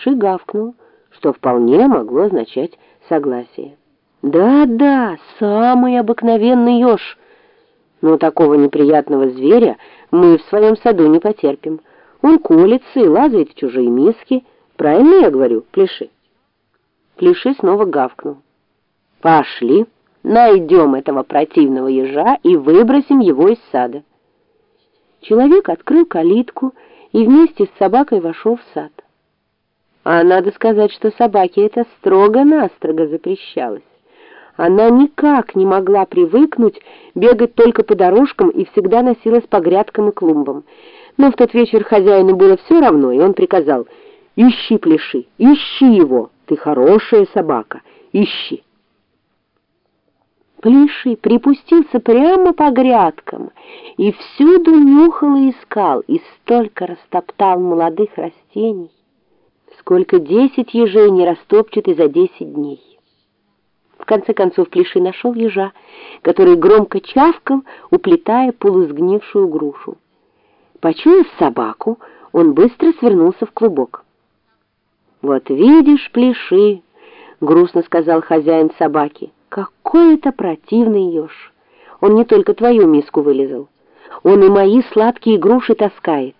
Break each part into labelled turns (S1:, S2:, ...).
S1: Плеши гавкнул, что вполне могло означать согласие. «Да-да, самый обыкновенный еж. Но такого неприятного зверя мы в своем саду не потерпим. Он колется и лазает в чужие миски. Правильно я говорю, Плеши?» Плеши снова гавкнул. «Пошли, найдем этого противного ежа и выбросим его из сада». Человек открыл калитку и вместе с собакой вошел в сад. А надо сказать, что собаке это строго-настрого запрещалось. Она никак не могла привыкнуть бегать только по дорожкам и всегда носилась по грядкам и клумбам. Но в тот вечер хозяину было все равно, и он приказал «Ищи, пляши, ищи его, ты хорошая собака, ищи». Плеши припустился прямо по грядкам и всюду нюхал и искал, и столько растоптал молодых растений, сколько десять ежей не растопчет и за десять дней. В конце концов Плеши нашел ежа, который громко чавкал, уплетая полусгнившую грушу. Почуяв собаку, он быстро свернулся в клубок. «Вот видишь, Плеши!» — грустно сказал хозяин собаки — какой это противный еж! Он не только твою миску вылезал. Он и мои сладкие груши таскает.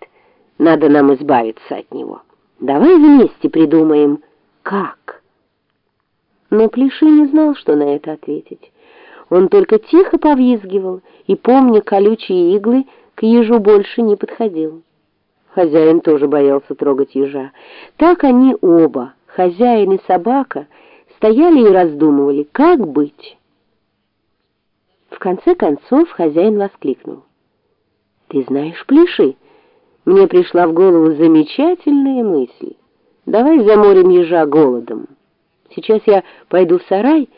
S1: Надо нам избавиться от него. Давай вместе придумаем, как. Но Плеши не знал, что на это ответить. Он только тихо повизгивал и, помня колючие иглы, к ежу больше не подходил. Хозяин тоже боялся трогать ежа. Так они оба, хозяин и собака, стояли и раздумывали, как быть. В конце концов хозяин воскликнул. «Ты знаешь, Плеши, мне пришла в голову замечательная мысль. Давай заморим ежа голодом. Сейчас я пойду в сарай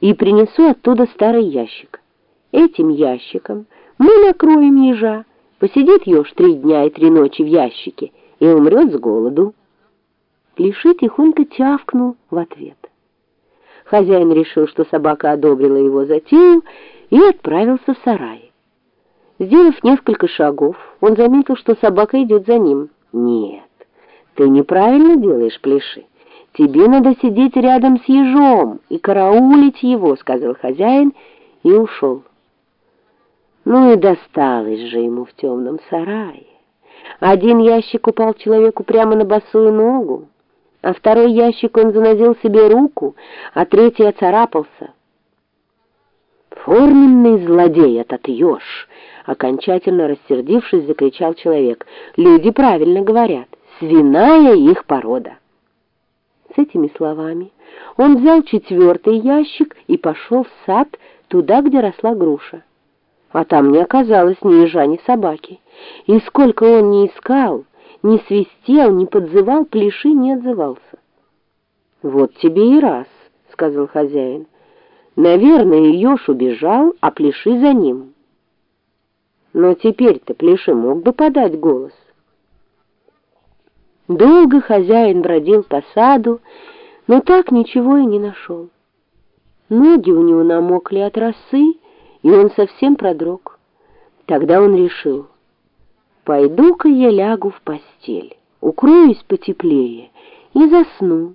S1: и принесу оттуда старый ящик. Этим ящиком мы накроем ежа. Посидит еж три дня и три ночи в ящике и умрет с голоду». Плеши тихонько тявкнул в ответ. Хозяин решил, что собака одобрила его затею, и отправился в сарай. Сделав несколько шагов, он заметил, что собака идет за ним. «Нет, ты неправильно делаешь, Плеши. Тебе надо сидеть рядом с ежом и караулить его», — сказал хозяин и ушел. Ну и досталось же ему в темном сарае. Один ящик упал человеку прямо на босую ногу а второй ящик он занозил себе руку, а третий оцарапался. «Форменный злодей этот еж!» — окончательно рассердившись, закричал человек. «Люди правильно говорят, свиная их порода!» С этими словами он взял четвертый ящик и пошел в сад, туда, где росла груша. А там не оказалось ни ежа, ни собаки. И сколько он не искал, не свистел, не подзывал, Плеши не отзывался. «Вот тебе и раз», — сказал хозяин. «Наверное, еж убежал, а Плеши за ним». Но теперь-то Плеши мог бы подать голос. Долго хозяин бродил по саду, но так ничего и не нашел. Ноги у него намокли от росы, и он совсем продрог. Тогда он решил — Пойду-ка я лягу в постель, укроюсь потеплее и засну.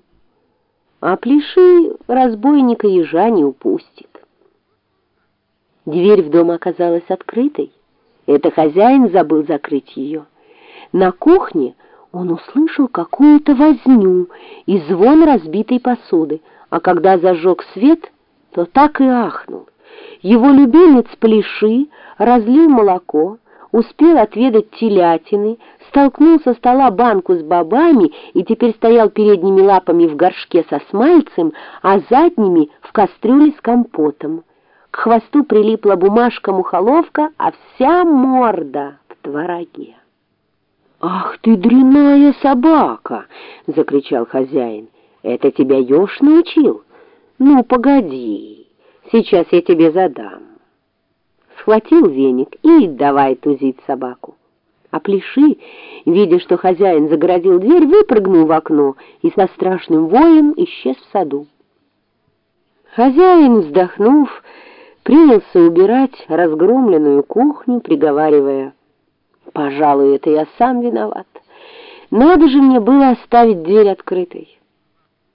S1: А плеши разбойника ежа не упустит. Дверь в дом оказалась открытой. Это хозяин забыл закрыть ее. На кухне он услышал какую-то возню и звон разбитой посуды, а когда зажег свет, то так и ахнул. Его любимец Плеши разлил молоко, успел отведать телятины, столкнул со стола банку с бобами и теперь стоял передними лапами в горшке со смальцем, а задними в кастрюле с компотом. К хвосту прилипла бумажка-мухоловка, а вся морда в твороге. «Ах ты, дряная собака!» — закричал хозяин. «Это тебя еж научил? Ну, погоди, сейчас я тебе задам» схватил веник и давай тузить собаку. А Плеши, видя, что хозяин загородил дверь, выпрыгнул в окно и со страшным воем исчез в саду. Хозяин, вздохнув, принялся убирать разгромленную кухню, приговаривая, «Пожалуй, это я сам виноват. Надо же мне было оставить дверь открытой.